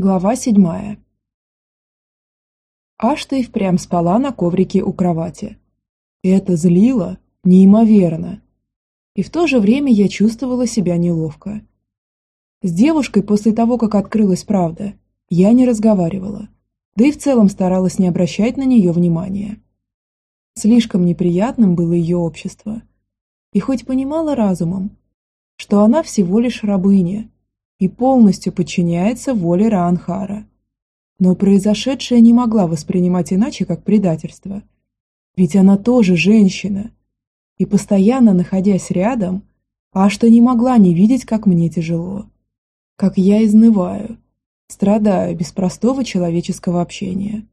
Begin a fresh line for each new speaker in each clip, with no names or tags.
Глава седьмая. Ашта и впрямь спала на коврике у кровати. Это злило неимоверно. И в то же время я чувствовала себя неловко. С девушкой после того, как открылась правда, я не разговаривала, да и в целом старалась не обращать на нее внимания. Слишком неприятным было ее общество. И хоть понимала разумом, что она всего лишь рабыня, и полностью подчиняется воле Раанхара. Но произошедшее не могла воспринимать иначе, как предательство. Ведь она тоже женщина. И постоянно находясь рядом, Ашта не могла не видеть, как мне тяжело. Как я изнываю, страдаю без простого человеческого общения.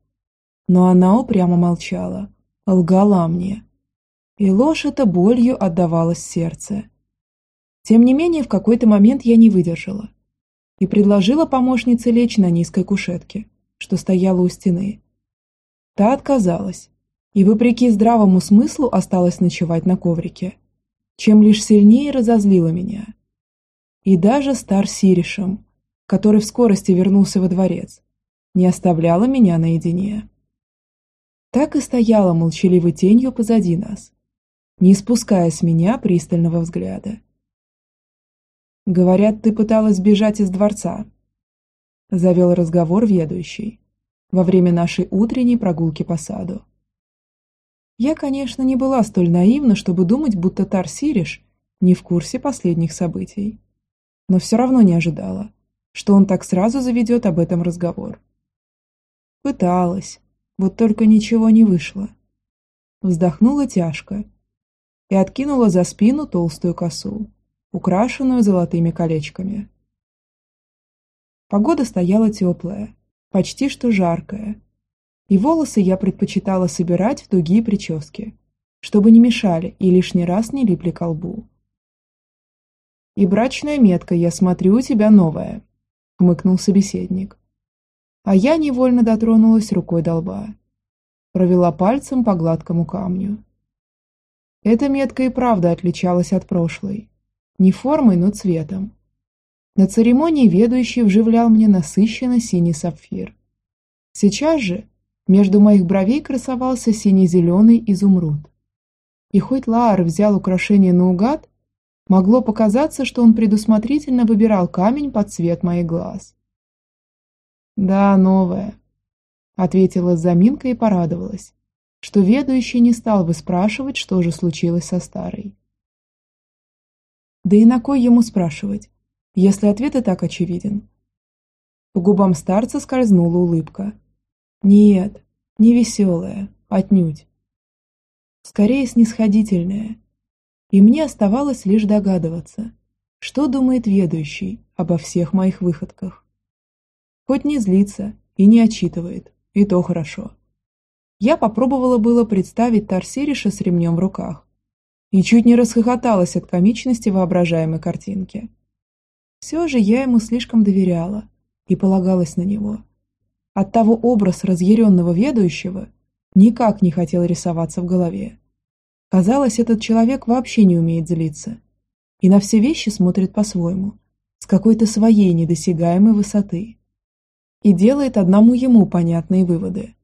Но она упрямо молчала, лгала мне. И ложь эта болью отдавалась сердце. Тем не менее, в какой-то момент я не выдержала и предложила помощнице лечь на низкой кушетке, что стояла у стены. Та отказалась, и, вопреки здравому смыслу, осталась ночевать на коврике, чем лишь сильнее разозлила меня. И даже стар Сиришем, который в скорости вернулся во дворец, не оставляла меня наедине. Так и стояла молчаливой тенью позади нас, не спуская с меня пристального взгляда. «Говорят, ты пыталась сбежать из дворца», – завел разговор ведущий во время нашей утренней прогулки по саду. Я, конечно, не была столь наивна, чтобы думать, будто Тарсириш не в курсе последних событий, но все равно не ожидала, что он так сразу заведет об этом разговор. Пыталась, вот только ничего не вышло. Вздохнула тяжко и откинула за спину толстую косу украшенную золотыми колечками. Погода стояла теплая, почти что жаркая, и волосы я предпочитала собирать в тугие прически, чтобы не мешали и лишний раз не липли к лбу. «И брачная метка, я смотрю, у тебя новая», — хмыкнул собеседник. А я невольно дотронулась рукой до лба. Провела пальцем по гладкому камню. Эта метка и правда отличалась от прошлой. Не формой, но цветом. На церемонии ведущий вживлял мне насыщенно синий сапфир. Сейчас же между моих бровей красовался сине-зеленый изумруд. И хоть Лаар взял украшение наугад, могло показаться, что он предусмотрительно выбирал камень под цвет моих глаз. «Да, новая», — ответила с заминкой и порадовалась, что ведущий не стал бы спрашивать, что же случилось со старой. Да и на кой ему спрашивать, если ответ и так очевиден? По губам старца скользнула улыбка. Нет, не веселая, отнюдь. Скорее снисходительная. И мне оставалось лишь догадываться, что думает ведущий обо всех моих выходках. Хоть не злится и не отчитывает, и то хорошо. Я попробовала было представить Тарсириша с ремнем в руках, и чуть не расхохоталась от комичности воображаемой картинки. Все же я ему слишком доверяла и полагалась на него. Оттого образ разъяренного ведущего никак не хотел рисоваться в голове. Казалось, этот человек вообще не умеет злиться и на все вещи смотрит по-своему, с какой-то своей недосягаемой высоты. И делает одному ему понятные выводы.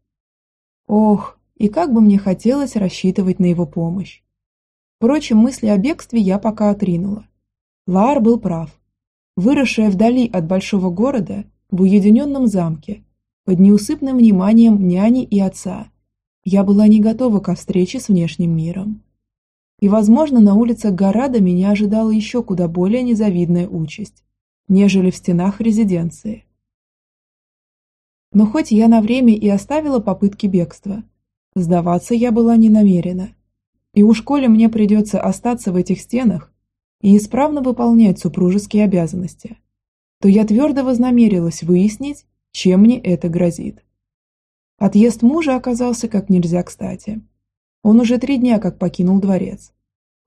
Ох, и как бы мне хотелось рассчитывать на его помощь. Впрочем, мысли о бегстве я пока отринула. Лаар был прав. Выросшая вдали от большого города, в уединенном замке, под неусыпным вниманием няни и отца, я была не готова ко встрече с внешним миром. И, возможно, на улицах Горада меня ожидала еще куда более незавидная участь, нежели в стенах резиденции. Но хоть я на время и оставила попытки бегства, сдаваться я была не намерена – и уж коли мне придется остаться в этих стенах и исправно выполнять супружеские обязанности, то я твердо вознамерилась выяснить, чем мне это грозит. Отъезд мужа оказался как нельзя кстати. Он уже три дня как покинул дворец.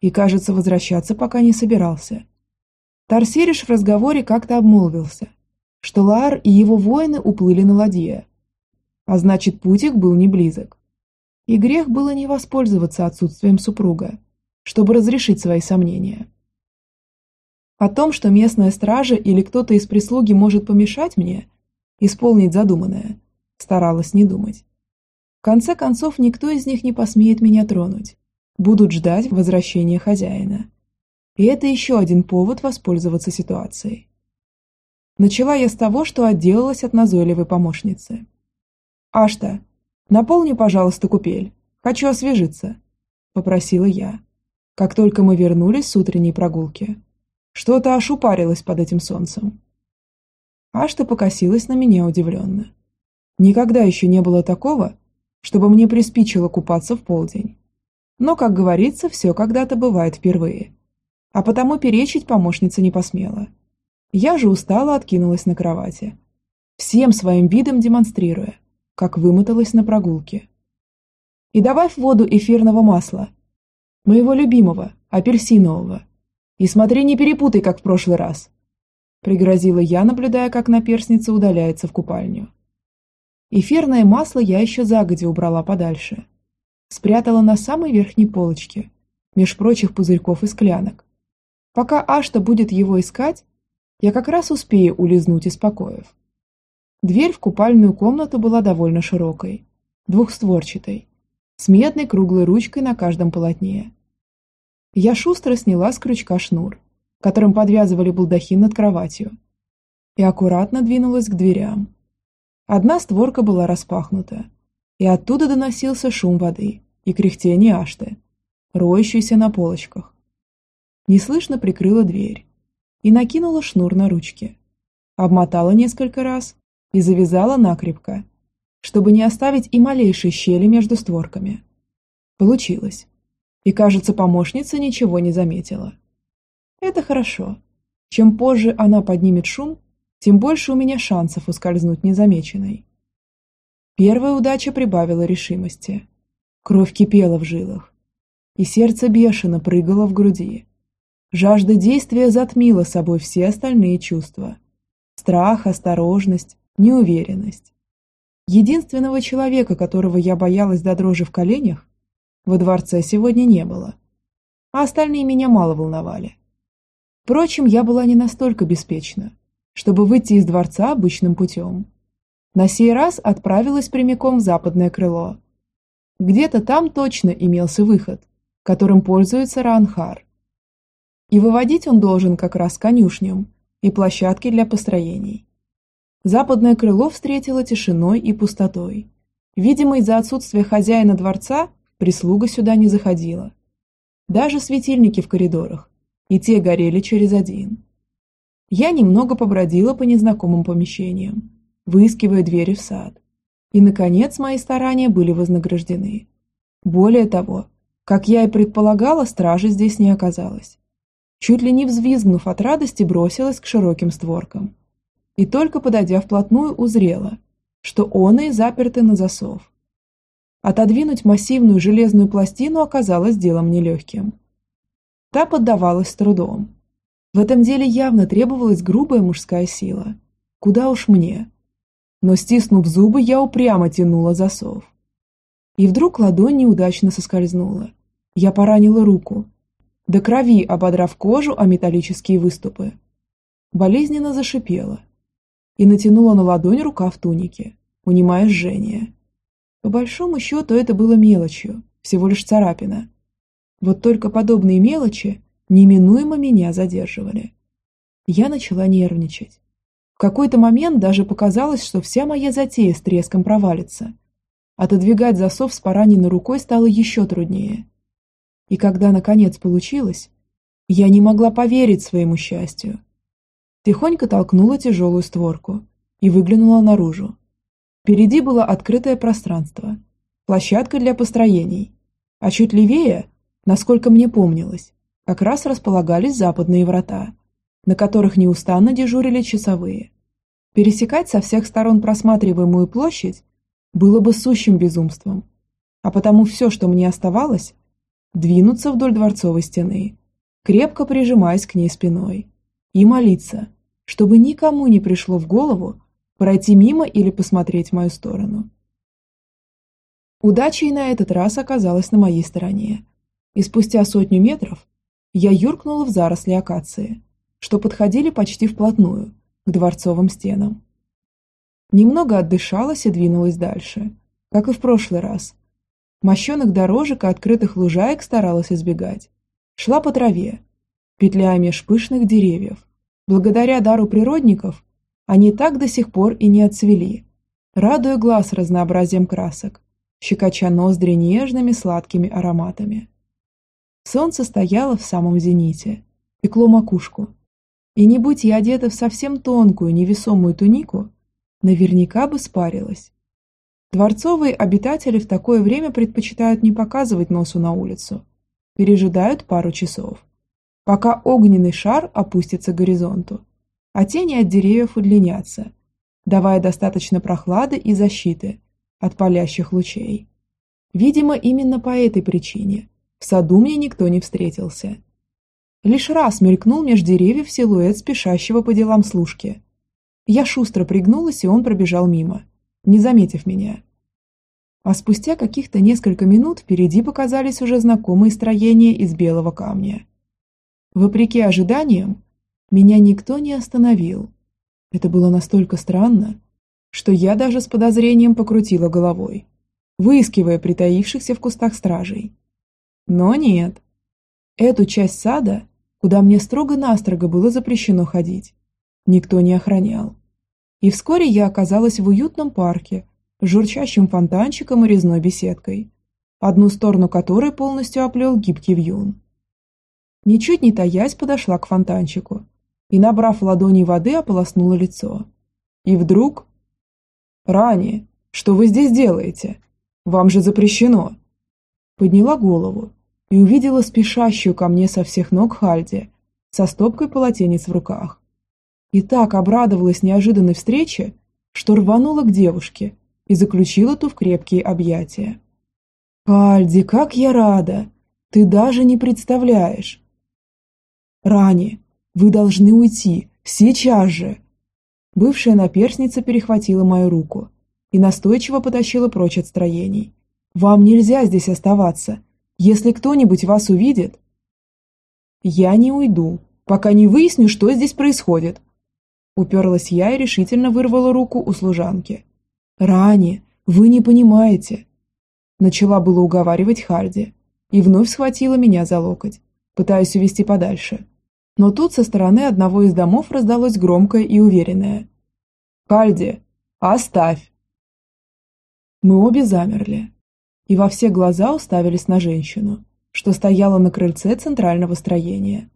И, кажется, возвращаться пока не собирался. Тарсириш в разговоре как-то обмолвился, что Лаар и его воины уплыли на ладье. А значит, путь их был не близок. И грех было не воспользоваться отсутствием супруга, чтобы разрешить свои сомнения. О том, что местная стража или кто-то из прислуги может помешать мне, исполнить задуманное, старалась не думать. В конце концов, никто из них не посмеет меня тронуть. Будут ждать возвращения хозяина. И это еще один повод воспользоваться ситуацией. Начала я с того, что отделалась от назойливой помощницы. «Ашта, наполни, пожалуйста, купель. Хочу освежиться», – попросила я, как только мы вернулись с утренней прогулки. Что-то аж упарилось под этим солнцем. Ашта покосилась на меня удивленно. Никогда еще не было такого, чтобы мне приспичило купаться в полдень. Но, как говорится, все когда-то бывает впервые. А потому перечить помощница не посмела. Я же устало откинулась на кровати, всем своим видом демонстрируя, как вымоталась на прогулке. И добавь в воду эфирного масла, моего любимого, апельсинового. И смотри, не перепутай, как в прошлый раз. Пригрозила я, наблюдая, как наперсница удаляется в купальню. Эфирное масло я еще загодя убрала подальше. Спрятала на самой верхней полочке, меж прочих пузырьков и склянок. Пока Ашта будет его искать, я как раз успею улизнуть из покоев. Дверь в купальную комнату была довольно широкой, двухстворчатой, с медной круглой ручкой на каждом полотне. Я шустро сняла с крючка шнур, которым подвязывали балдахин над кроватью, и аккуратно двинулась к дверям. Одна створка была распахнута, и оттуда доносился шум воды и кряхтение Ашты, роющейся на полочках. Неслышно прикрыла дверь и накинула шнур на ручки. Обмотала несколько раз и завязала накрепко, чтобы не оставить и малейшей щели между створками. Получилось. И, кажется, помощница ничего не заметила. Это хорошо. Чем позже она поднимет шум, тем больше у меня шансов ускользнуть незамеченной. Первая удача прибавила решимости. Кровь кипела в жилах, и сердце бешено прыгало в груди. Жажда действия затмила собой все остальные чувства. Страх, осторожность, неуверенность. Единственного человека, которого я боялась до дрожи в коленях, во дворце сегодня не было. А остальные меня мало волновали. Впрочем, я была не настолько беспечна, чтобы выйти из дворца обычным путем. На сей раз отправилась прямиком в западное крыло. Где-то там точно имелся выход, которым пользуется Ранхар. И выводить он должен как раз конюшням и площадке для построений. Западное крыло встретило тишиной и пустотой. Видимо, из-за отсутствия хозяина дворца прислуга сюда не заходила. Даже светильники в коридорах, и те горели через один. Я немного побродила по незнакомым помещениям, выискивая двери в сад. И, наконец, мои старания были вознаграждены. Более того, как я и предполагала, стражи здесь не оказалось. Чуть ли не взвизгнув от радости, бросилась к широким створкам. И только подойдя вплотную, узрела, что оные заперты на засов. Отодвинуть массивную железную пластину оказалось делом нелегким. Та поддавалась с трудом. В этом деле явно требовалась грубая мужская сила. Куда уж мне но, стиснув зубы, я упрямо тянула засов. И вдруг ладонь неудачно соскользнула. Я поранила руку, до крови ободрав кожу о металлические выступы. Болезненно зашипела и натянула на ладонь рукав туники, унимая жжение. По большому счету это было мелочью, всего лишь царапина. Вот только подобные мелочи неминуемо меня задерживали. Я начала нервничать. В какой-то момент даже показалось, что вся моя затея с треском провалится. Отодвигать засов с пораненной рукой стало еще труднее. И когда наконец получилось, я не могла поверить своему счастью. Тихонько толкнула тяжелую створку и выглянула наружу. Впереди было открытое пространство, площадка для построений, а чуть левее, насколько мне помнилось, как раз располагались западные врата – на которых неустанно дежурили часовые. Пересекать со всех сторон просматриваемую площадь было бы сущим безумством, а потому все, что мне оставалось, двинуться вдоль дворцовой стены, крепко прижимаясь к ней спиной, и молиться, чтобы никому не пришло в голову пройти мимо или посмотреть в мою сторону. Удача и на этот раз оказалась на моей стороне, и спустя сотню метров я юркнула в заросли акации – что подходили почти вплотную к дворцовым стенам. Немного отдышалась и двинулась дальше, как и в прошлый раз. Мощенных дорожек и открытых лужаек старалась избегать. Шла по траве, петляя меж пышных деревьев. Благодаря дару природников они так до сих пор и не отцвели, радуя глаз разнообразием красок, щекоча ноздри нежными сладкими ароматами. Солнце стояло в самом зените, пекло макушку. И не будь я одета в совсем тонкую невесомую тунику, наверняка бы спарилась. Дворцовые обитатели в такое время предпочитают не показывать носу на улицу, пережидают пару часов, пока огненный шар опустится к горизонту, а тени от деревьев удлинятся, давая достаточно прохлады и защиты от палящих лучей. Видимо, именно по этой причине в саду мне никто не встретился. Лишь раз мелькнул меж деревьев силуэт спешащего по делам служки. Я шустро пригнулась, и он пробежал мимо, не заметив меня. А спустя каких-то несколько минут впереди показались уже знакомые строения из белого камня. Вопреки ожиданиям, меня никто не остановил. Это было настолько странно, что я даже с подозрением покрутила головой, выискивая притаившихся в кустах стражей. Но нет. Эту часть сада, куда мне строго-настрого было запрещено ходить, никто не охранял. И вскоре я оказалась в уютном парке с журчащим фонтанчиком и резной беседкой, одну сторону которой полностью оплел гибкий вьюн. Ничуть не таясь подошла к фонтанчику и, набрав ладони воды, ополоснула лицо. И вдруг... «Рани, что вы здесь делаете? Вам же запрещено!» Подняла голову и увидела спешащую ко мне со всех ног Хальди со стопкой полотенец в руках. И так обрадовалась неожиданной встрече, что рванула к девушке и заключила ту в крепкие объятия. «Хальди, как я рада! Ты даже не представляешь!» «Рани, вы должны уйти, сейчас же!» Бывшая наперсница перехватила мою руку и настойчиво потащила прочь от строений. «Вам нельзя здесь оставаться. Если кто-нибудь вас увидит...» «Я не уйду, пока не выясню, что здесь происходит», Уперлась я и решительно вырвала руку у служанки. «Рани, вы не понимаете!» Начала было уговаривать Харди и вновь схватила меня за локоть, пытаясь увести подальше. Но тут со стороны одного из домов раздалось громкое и уверенное. «Харди, оставь!» Мы обе замерли и во все глаза уставились на женщину, что стояла на крыльце центрального строения.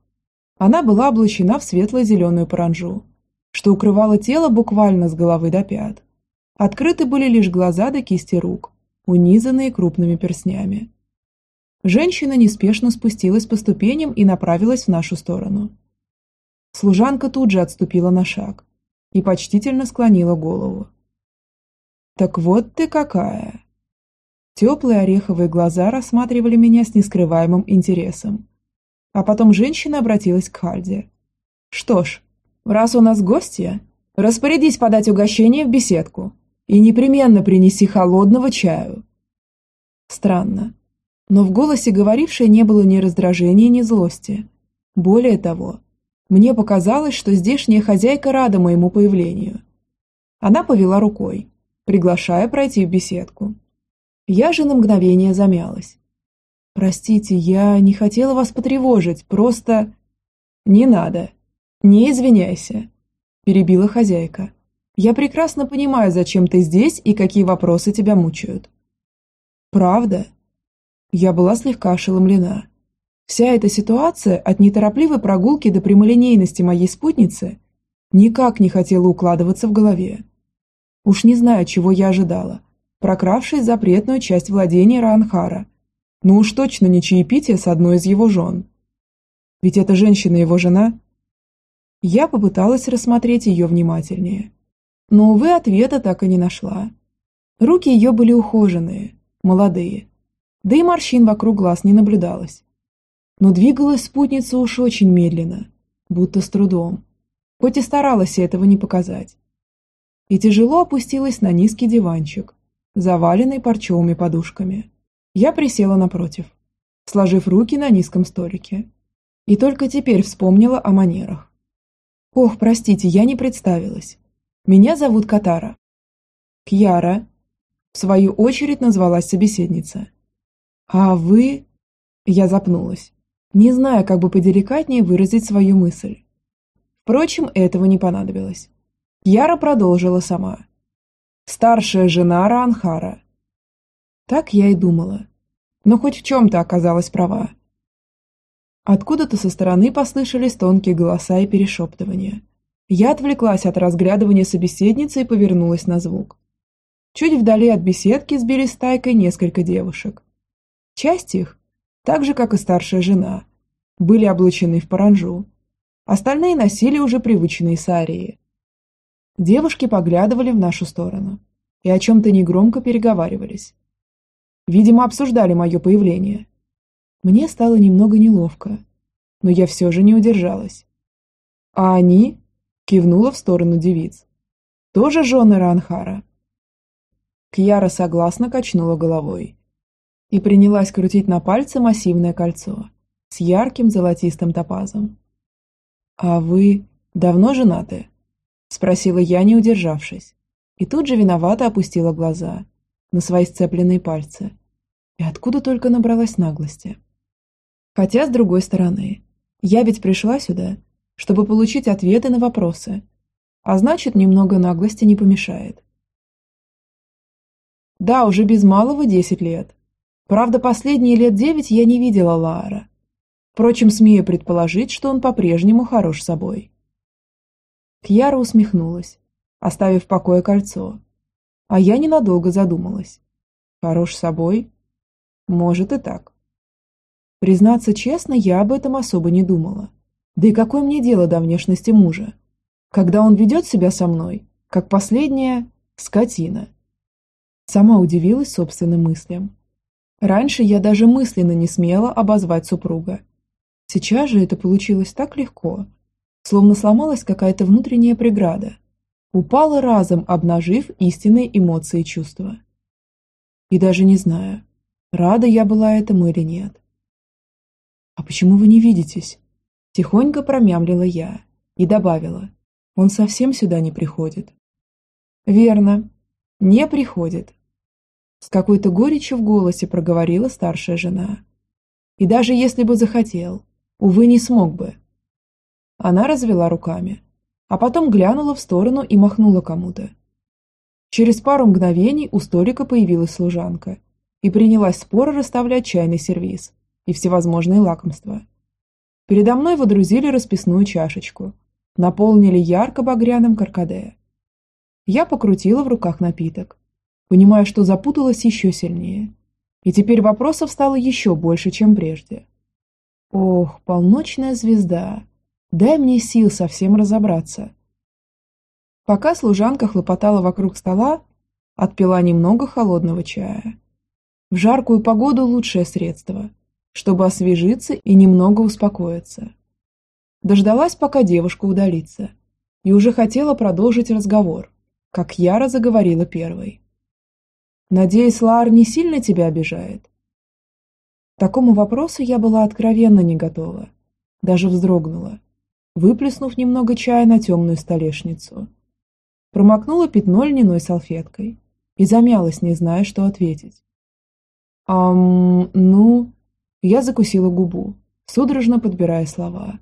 Она была облачена в светло-зеленую паранжу, что укрывало тело буквально с головы до пят. Открыты были лишь глаза до кисти рук, унизанные крупными перстнями. Женщина неспешно спустилась по ступеням и направилась в нашу сторону. Служанка тут же отступила на шаг и почтительно склонила голову. «Так вот ты какая!» Теплые ореховые глаза рассматривали меня с нескрываемым интересом. А потом женщина обратилась к Хальде. «Что ж, Раз у нас гостья, распорядись подать угощение в беседку и непременно принеси холодного чаю. Странно, но в голосе говорившей не было ни раздражения, ни злости. Более того, мне показалось, что здешняя хозяйка рада моему появлению. Она повела рукой, приглашая пройти в беседку. Я же на мгновение замялась. «Простите, я не хотела вас потревожить, просто...» «Не надо», «Не извиняйся», – перебила хозяйка. «Я прекрасно понимаю, зачем ты здесь и какие вопросы тебя мучают». «Правда?» Я была слегка ошеломлена. Вся эта ситуация от неторопливой прогулки до прямолинейности моей спутницы никак не хотела укладываться в голове. Уж не знаю, чего я ожидала, прокравшись запретную часть владения Раанхара, но уж точно не чаепитие с одной из его жен. Ведь эта женщина его жена – я попыталась рассмотреть ее внимательнее. Но, увы, ответа так и не нашла. Руки ее были ухоженные, молодые. Да и морщин вокруг глаз не наблюдалось. Но двигалась спутница уж очень медленно, будто с трудом. Хоть и старалась этого не показать. И тяжело опустилась на низкий диванчик, заваленный парчевыми подушками. Я присела напротив, сложив руки на низком столике. И только теперь вспомнила о манерах. «Ох, простите, я не представилась. Меня зовут Катара. Кьяра. В свою очередь назвалась собеседница. А вы... Я запнулась, не зная, как бы поделикатнее выразить свою мысль. Впрочем, этого не понадобилось. Яра продолжила сама. Старшая жена Раанхара. Так я и думала. Но хоть в чем-то оказалась права. Откуда-то со стороны послышались тонкие голоса и перешептывания. Я отвлеклась от разглядывания собеседницы и повернулась на звук. Чуть вдали от беседки сбились стайкой несколько девушек. Часть их, так же как и старшая жена, были облачены в паранжу. Остальные носили уже привычные сарии. Девушки поглядывали в нашу сторону и о чем-то негромко переговаривались. Видимо, обсуждали мое появление. Мне стало немного неловко, но я все же не удержалась. А они кивнула в сторону девиц. Тоже жены Ранхара. Кьяра согласно качнула головой и принялась крутить на пальце массивное кольцо с ярким золотистым топазом. «А вы давно женаты?» – спросила я, не удержавшись, и тут же виновато опустила глаза на свои сцепленные пальцы. И откуда только набралась наглости. Хотя, с другой стороны, я ведь пришла сюда, чтобы получить ответы на вопросы, а значит, немного наглости не помешает. Да, уже без малого десять лет. Правда, последние лет девять я не видела Лаара. Впрочем, смею предположить, что он по-прежнему хорош собой. Кьяра усмехнулась, оставив в покое кольцо. А я ненадолго задумалась. Хорош собой? Может и так. Признаться честно, я об этом особо не думала. Да и какое мне дело до внешности мужа? Когда он ведет себя со мной, как последняя скотина. Сама удивилась собственным мыслям. Раньше я даже мысленно не смела обозвать супруга. Сейчас же это получилось так легко, словно сломалась какая-то внутренняя преграда. Упала разом, обнажив истинные эмоции и чувства. И даже не знаю, рада я была этому или нет. «А почему вы не видитесь?» Тихонько промямлила я и добавила. Он совсем сюда не приходит. Верно, не приходит. С какой-то горечью в голосе проговорила старшая жена. И даже если бы захотел, увы, не смог бы. Она развела руками, а потом глянула в сторону и махнула кому-то. Через пару мгновений у столика появилась служанка и принялась споро расставлять чайный сервиз и всевозможные лакомства. Передо мной водрузили расписную чашечку, наполнили ярко-багряным каркаде. Я покрутила в руках напиток, понимая, что запуталась еще сильнее. И теперь вопросов стало еще больше, чем прежде. Ох, полночная звезда, Дай мне сил совсем разобраться. Пока служанка хлопотала вокруг стола, отпила немного холодного чая. В жаркую погоду лучшее средство, чтобы освежиться и немного успокоиться. Дождалась, пока девушка удалится, и уже хотела продолжить разговор, как Яра заговорила первой. «Надеюсь, Лаар не сильно тебя обижает?» К такому вопросу я была откровенно не готова, даже вздрогнула выплеснув немного чая на темную столешницу. Промокнула пятно льняной салфеткой и замялась, не зная, что ответить. «Ам, ну...» Я закусила губу, судорожно подбирая слова.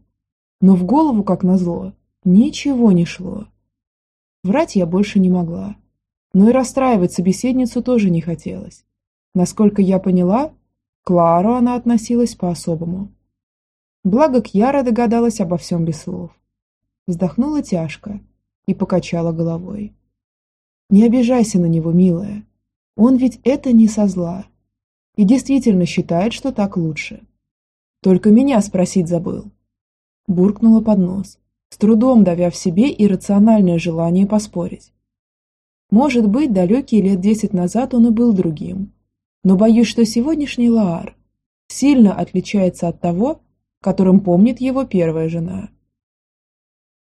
Но в голову, как назло, ничего не шло. Врать я больше не могла. Но и расстраивать собеседницу тоже не хотелось. Насколько я поняла, к Лару она относилась по-особому. Благо Кьяра догадалась обо всем без слов. Вздохнула тяжко и покачала головой. «Не обижайся на него, милая. Он ведь это не со зла. И действительно считает, что так лучше. Только меня спросить забыл». Буркнула под нос, с трудом давя в себе иррациональное желание поспорить. Может быть, далекие лет десять назад он и был другим. Но боюсь, что сегодняшний Лаар сильно отличается от того, которым помнит его первая жена.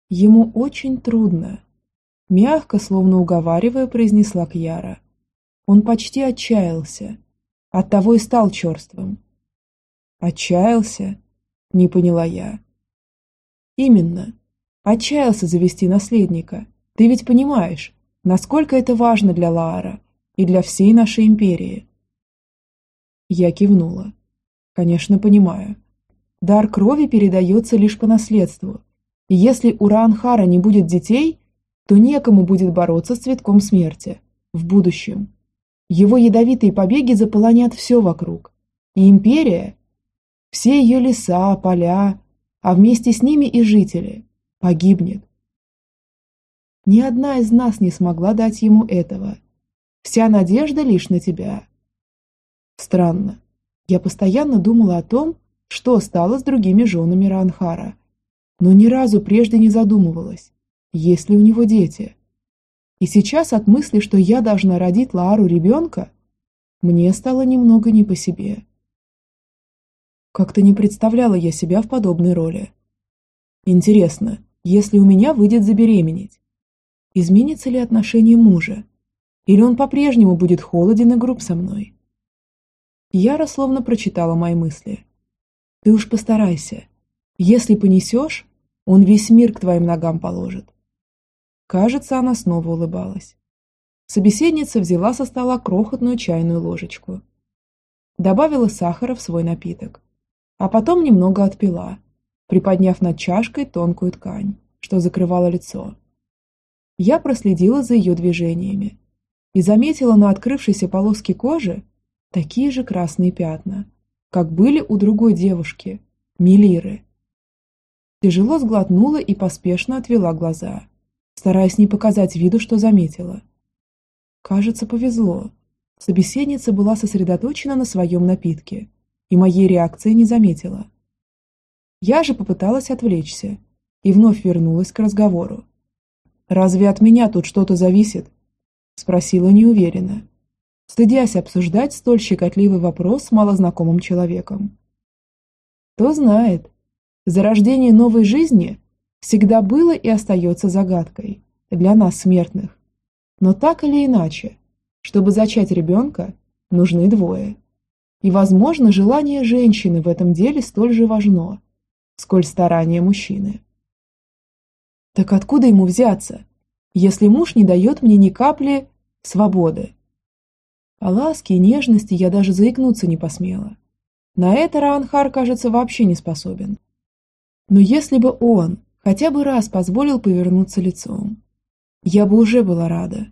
Ему очень трудно. Мягко, словно уговаривая, произнесла Кьяра. Он почти отчаялся. Оттого и стал черствым. Отчаялся? Не поняла я. Именно. Отчаялся завести наследника. Ты ведь понимаешь, насколько это важно для Лаара и для всей нашей империи. Я кивнула. Конечно, понимаю. Дар крови передается лишь по наследству, и если у Раанхара не будет детей, то некому будет бороться с цветком смерти в будущем. Его ядовитые побеги заполонят все вокруг. И империя, все ее леса, поля, а вместе с ними и жители, погибнет. Ни одна из нас не смогла дать ему этого. Вся надежда лишь на тебя. Странно. Я постоянно думала о том, что стало с другими женами Ранхара, но ни разу прежде не задумывалась, есть ли у него дети. И сейчас от мысли, что я должна родить Лаару ребенка, мне стало немного не по себе. Как-то не представляла я себя в подобной роли. Интересно, если у меня выйдет забеременеть, изменится ли отношение мужа? Или он по-прежнему будет холоден и груб со мной? Яра словно прочитала мои мысли. Ты уж постарайся. Если понесешь, он весь мир к твоим ногам положит. Кажется, она снова улыбалась. Собеседница взяла со стола крохотную чайную ложечку. Добавила сахара в свой напиток а потом немного отпила, приподняв над чашкой тонкую ткань, что закрывало лицо. Я проследила за ее движениями и заметила на открывшейся полоске кожи такие же красные пятна, как были у другой девушки, Мелиры. Тяжело сглотнула и поспешно отвела глаза, стараясь не показать виду, что заметила. Кажется, повезло. Собеседница была сосредоточена на своем напитке – и моей реакции не заметила. Я же попыталась отвлечься и вновь вернулась к разговору. «Разве от меня тут что-то зависит?» – спросила неуверенно, стыдясь обсуждать столь щекотливый вопрос с малознакомым человеком. Кто знает, зарождение новой жизни всегда было и остается загадкой для нас, смертных. Но так или иначе, чтобы зачать ребенка, нужны двое. И, возможно, желание женщины в этом деле столь же важно, сколь старание мужчины. Так откуда ему взяться, если муж не дает мне ни капли свободы? О ласке и нежности я даже заикнуться не посмела. На это Раанхар, кажется, вообще не способен. Но если бы он хотя бы раз позволил повернуться лицом, я бы уже была рада.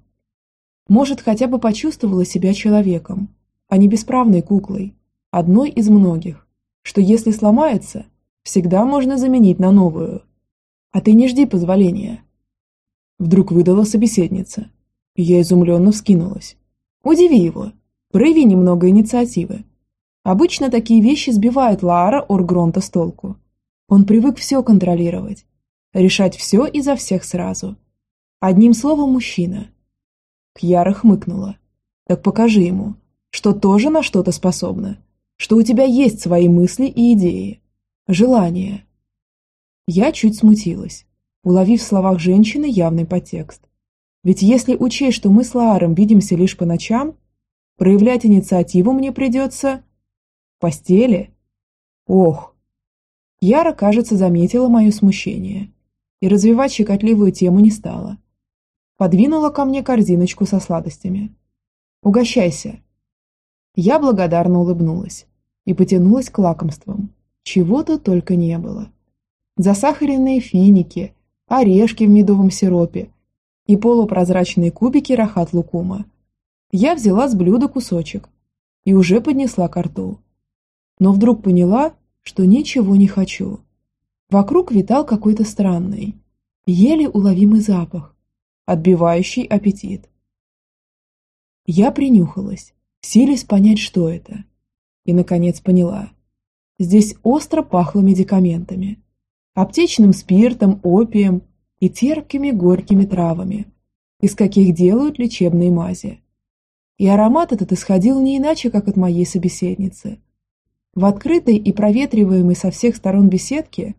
Может, хотя бы почувствовала себя человеком, а не бесправной куклой, одной из многих, что если сломается, всегда можно заменить на новую. А ты не жди позволения. Вдруг выдала собеседница, и я изумленно вскинулась. Удиви его, прояви немного инициативы. Обычно такие вещи сбивают Лаара Оргронта с толку. Он привык все контролировать, решать все изо всех сразу. Одним словом, мужчина. Кьяра хмыкнула. Так покажи ему, что тоже на что-то способна, что у тебя есть свои мысли и идеи, желания. Я чуть смутилась, уловив в словах женщины явный подтекст. Ведь если учесть, что мы с Лааром видимся лишь по ночам, проявлять инициативу мне придется... в постели? Ох! Яра, кажется, заметила мое смущение и развивать щекотливую тему не стала. Подвинула ко мне корзиночку со сладостями. «Угощайся!» Я благодарно улыбнулась и потянулась к лакомствам. Чего-то только не было. Засахаренные финики, орешки в медовом сиропе и полупрозрачные кубики рахат-лукума. Я взяла с блюда кусочек и уже поднесла ко рту. Но вдруг поняла, что ничего не хочу. Вокруг витал какой-то странный, еле уловимый запах, отбивающий аппетит. Я принюхалась силясь понять, что это. И, наконец, поняла. Здесь остро пахло медикаментами. Аптечным спиртом, опием и терпкими горькими травами, из каких делают лечебные мази. И аромат этот исходил не иначе, как от моей собеседницы. В открытой и проветриваемой со всех сторон беседке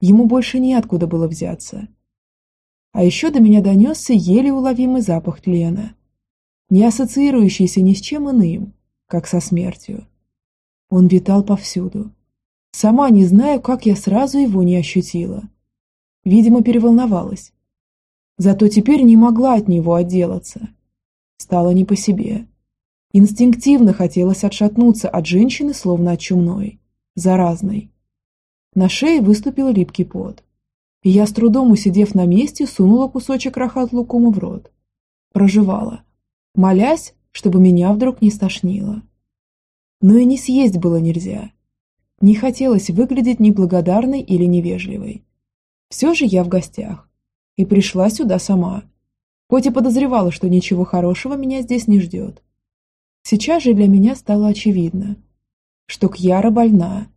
ему больше неоткуда было взяться. А еще до меня донесся еле уловимый запах тлена – не ассоциирующийся ни с чем иным, как со смертью. Он витал повсюду. Сама не знаю, как я сразу его не ощутила. Видимо, переволновалась. Зато теперь не могла от него отделаться. Стало не по себе. Инстинктивно хотелось отшатнуться от женщины, словно от чумной, заразной. На шее выступил липкий пот. И я, с трудом усидев на месте, сунула кусочек рахат лукума в рот. Проживала, молясь, чтобы меня вдруг не стошнило. Но и не съесть было нельзя. Не хотелось выглядеть неблагодарной или невежливой. Все же я в гостях. И пришла сюда сама. Хоть и подозревала, что ничего хорошего меня здесь не ждет. Сейчас же для меня стало очевидно, что Кьяра больна,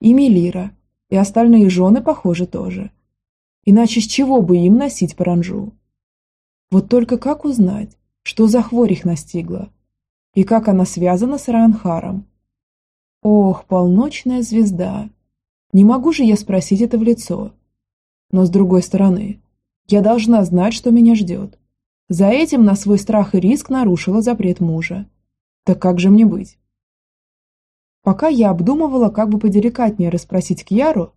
и Мелира, и остальные жены, похоже, тоже. Иначе с чего бы им носить паранжу? Вот только как узнать, что за хворь их настигла? И как она связана с Ранхаром? Ох, полночная звезда! Не могу же я спросить это в лицо. Но с другой стороны, я должна знать, что меня ждет. За этим на свой страх и риск нарушила запрет мужа. Так как же мне быть? Пока я обдумывала, как бы поделикатнее расспросить Кьяру,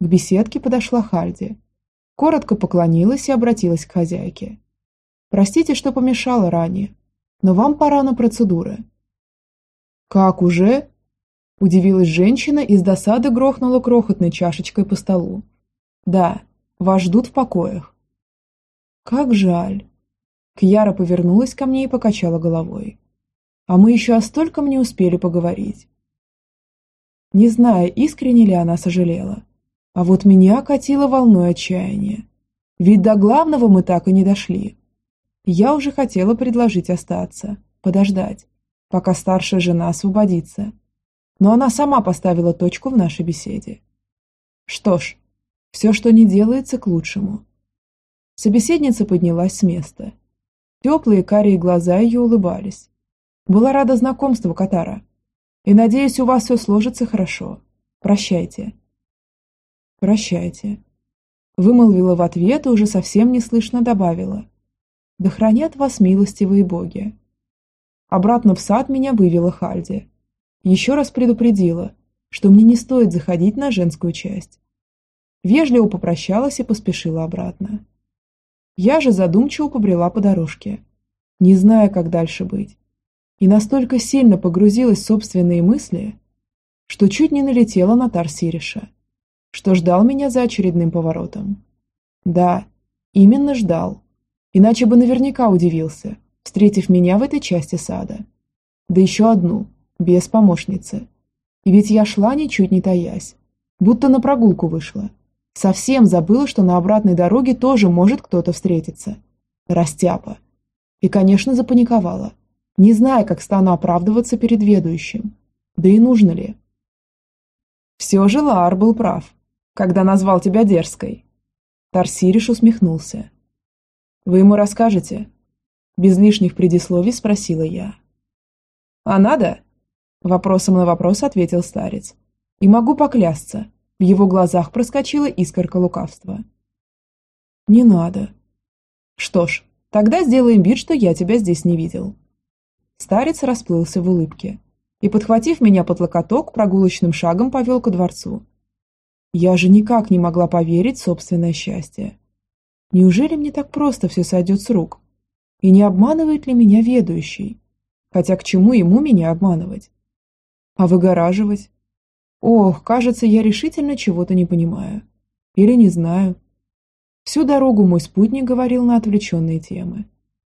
к беседке подошла Хальди. Коротко поклонилась и обратилась к хозяйке. «Простите, что помешала ранее, но вам пора на процедуры». «Как уже?» – удивилась женщина и с досады грохнула крохотной чашечкой по столу. «Да, вас ждут в покоях». «Как жаль». Кьяра повернулась ко мне и покачала головой. «А мы еще о стольком не успели поговорить не зная, искренне ли она сожалела. А вот меня катило волной отчаяния. Ведь до главного мы так и не дошли. Я уже хотела предложить остаться, подождать, пока старшая жена освободится. Но она сама поставила точку в нашей беседе. Что ж, все, что не делается, к лучшему. Собеседница поднялась с места. Теплые карие глаза ее улыбались. Была рада знакомству Катара. И надеюсь, у вас все сложится хорошо. Прощайте. Прощайте. Вымолвила в ответ и уже совсем неслышно добавила. Да хранят вас милостивые боги. Обратно в сад меня вывела Хальди. Еще раз предупредила, что мне не стоит заходить на женскую часть. Вежливо попрощалась и поспешила обратно. Я же задумчиво побрела по дорожке, не зная, как дальше быть и настолько сильно погрузилась в собственные мысли, что чуть не налетела на Тарсириша, что ждал меня за очередным поворотом. Да, именно ждал, иначе бы наверняка удивился, встретив меня в этой части сада. Да еще одну, без помощницы. И ведь я шла ничуть не таясь, будто на прогулку вышла. Совсем забыла, что на обратной дороге тоже может кто-то встретиться. Растяпа. И, конечно, запаниковала не зная, как стану оправдываться перед ведущим. Да и нужно ли? Все же Лаар был прав, когда назвал тебя дерзкой. Тарсириш усмехнулся. Вы ему расскажете? Без лишних предисловий спросила я. А надо? Вопросом на вопрос ответил старец. И могу поклясться, в его глазах проскочила искорка лукавства. Не надо. Что ж, тогда сделаем вид, что я тебя здесь не видел. Старец расплылся в улыбке и, подхватив меня под локоток, прогулочным шагом повел ко дворцу. Я же никак не могла поверить в собственное счастье. Неужели мне так просто все сойдет с рук? И не обманывает ли меня ведущий? Хотя к чему ему меня обманывать? А выгораживать? Ох, кажется, я решительно чего-то не понимаю. Или не знаю. Всю дорогу мой спутник говорил на отвлеченные темы.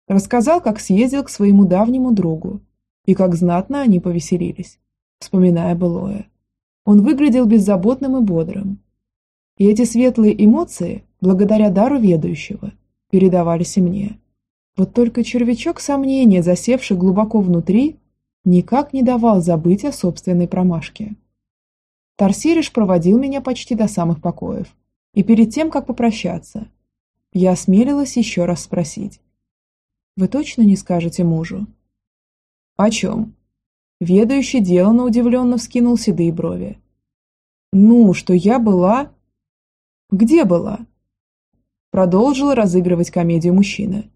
Рассказал, как съездил к своему давнему другу, и как знатно они повеселились, вспоминая былое. Он выглядел беззаботным и бодрым. И эти светлые эмоции, благодаря дару ведущего, передавались и мне. Вот только червячок сомнения, засевший глубоко внутри, никак не давал забыть о собственной промашке. Тарсириш проводил меня почти до самых покоев, и перед тем, как попрощаться, я осмелилась еще раз спросить, вы точно не скажете мужу?» «О чем?» Ведающий деланно удивленно вскинул седые брови. «Ну, что я была...» «Где была?» Продолжила разыгрывать комедию мужчина.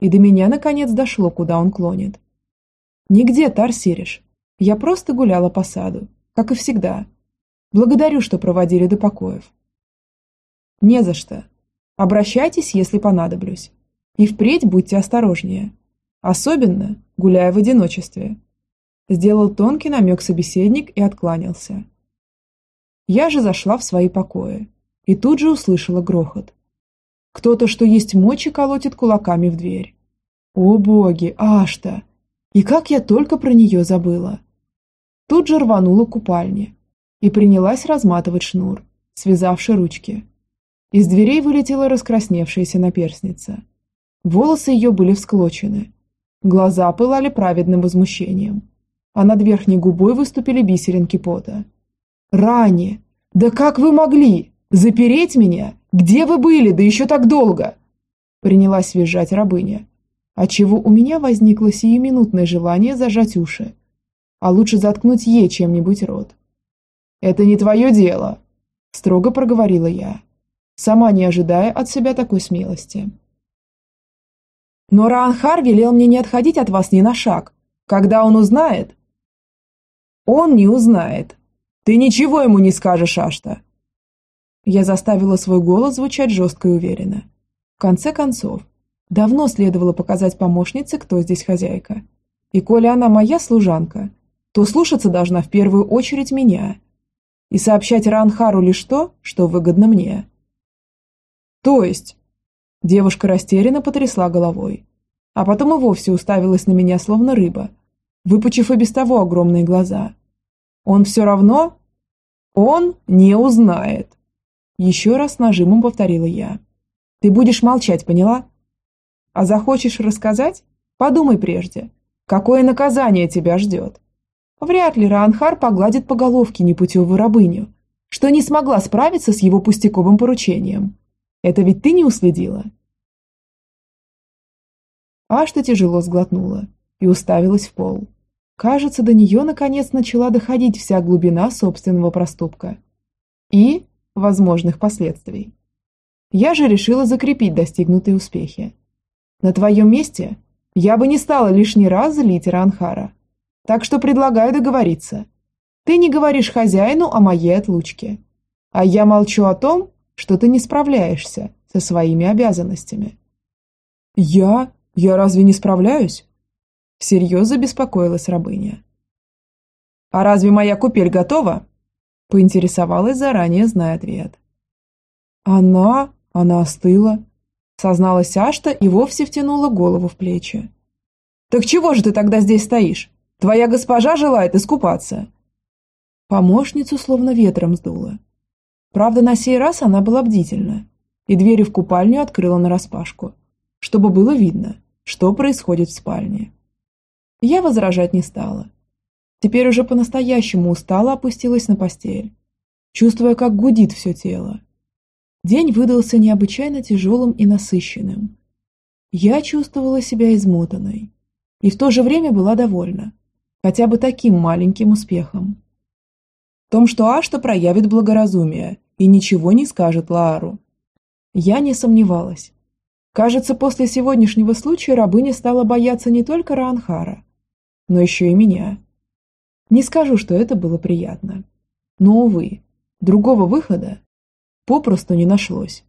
И до меня наконец дошло, куда он клонит. «Нигде, Тарсириш. Я просто гуляла по саду, как и всегда. Благодарю, что проводили до покоев». «Не за что». Обращайтесь, если понадоблюсь. И впредь будьте осторожнее. Особенно, гуляя в одиночестве. Сделал тонкий намек собеседник и откланялся. Я же зашла в свои покои и тут же услышала грохот. Кто-то, что есть мочи, колотит кулаками в дверь. О боги, Ашта! И как я только про нее забыла. Тут же рванула к купальне и принялась разматывать шнур, связавший ручки. Из дверей вылетела раскрасневшаяся наперсница. Волосы ее были всклочены. Глаза пылали праведным возмущением, а над верхней губой выступили бисеринки пота. «Рани! Да как вы могли? Запереть меня? Где вы были? Да еще так долго!» Принялась визжать рабыня, отчего у меня возникло сиюминутное желание зажать уши, а лучше заткнуть ей чем-нибудь рот. «Это не твое дело», – строго проговорила я, сама не ожидая от себя такой смелости. «Но Раанхар велел мне не отходить от вас ни на шаг. Когда он узнает...» «Он не узнает», ты ничего ему не скажешь, Ашта!» Я заставила свой голос звучать жестко и уверенно. В конце концов, давно следовало показать помощнице, кто здесь хозяйка. И коли она моя служанка, то слушаться должна в первую очередь меня. И сообщать Ранхару лишь то, что выгодно мне. То есть... Девушка растерянно потрясла головой, а потом и вовсе уставилась на меня, словно рыба, выпучив и без того огромные глаза. Он все равно «Он не узнает!» Еще раз нажимом повторила я. «Ты будешь молчать, поняла? А захочешь рассказать? Подумай прежде, какое наказание тебя ждет. Вряд ли Раанхар погладит по головке непутевую рабыню, что не смогла справиться с его пустяковым поручением. Это ведь ты не уследила?» Ашта тяжело сглотнула и уставилась в пол. Кажется, до нее наконец начала доходить вся глубина собственного проступка. И возможных последствий. Я же решила закрепить достигнутые успехи. На твоем месте я бы не стала лишний раз злить Ранхара. Так что предлагаю договориться. Ты не говоришь хозяину о моей отлучке. А я молчу о том, что ты не справляешься со своими обязанностями. Я? Я разве не справляюсь? Всерьез забеспокоилась рабыня. «А разве моя купель готова?» Поинтересовалась заранее, зная ответ. «Она... она остыла», созналась Ашта и вовсе втянула голову в плечи. «Так чего же ты тогда здесь стоишь? Твоя госпожа желает искупаться!» Помощницу словно ветром сдуло. Правда, на сей раз она была бдительна и двери в купальню открыла нараспашку, чтобы было видно, что происходит в спальне. Я возражать не стала. Теперь уже по-настоящему устала опустилась на постель, чувствуя, как гудит все тело. День выдался необычайно тяжелым и насыщенным. Я чувствовала себя измотанной и в то же время была довольна, хотя бы таким маленьким успехом. В том, что Ашта проявит благоразумие и ничего не скажет Лаару. Я не сомневалась. Кажется, после сегодняшнего случая рабыня стала бояться не только Раанхара, но еще и меня. Не скажу, что это было приятно. Но, увы, другого выхода попросту не нашлось.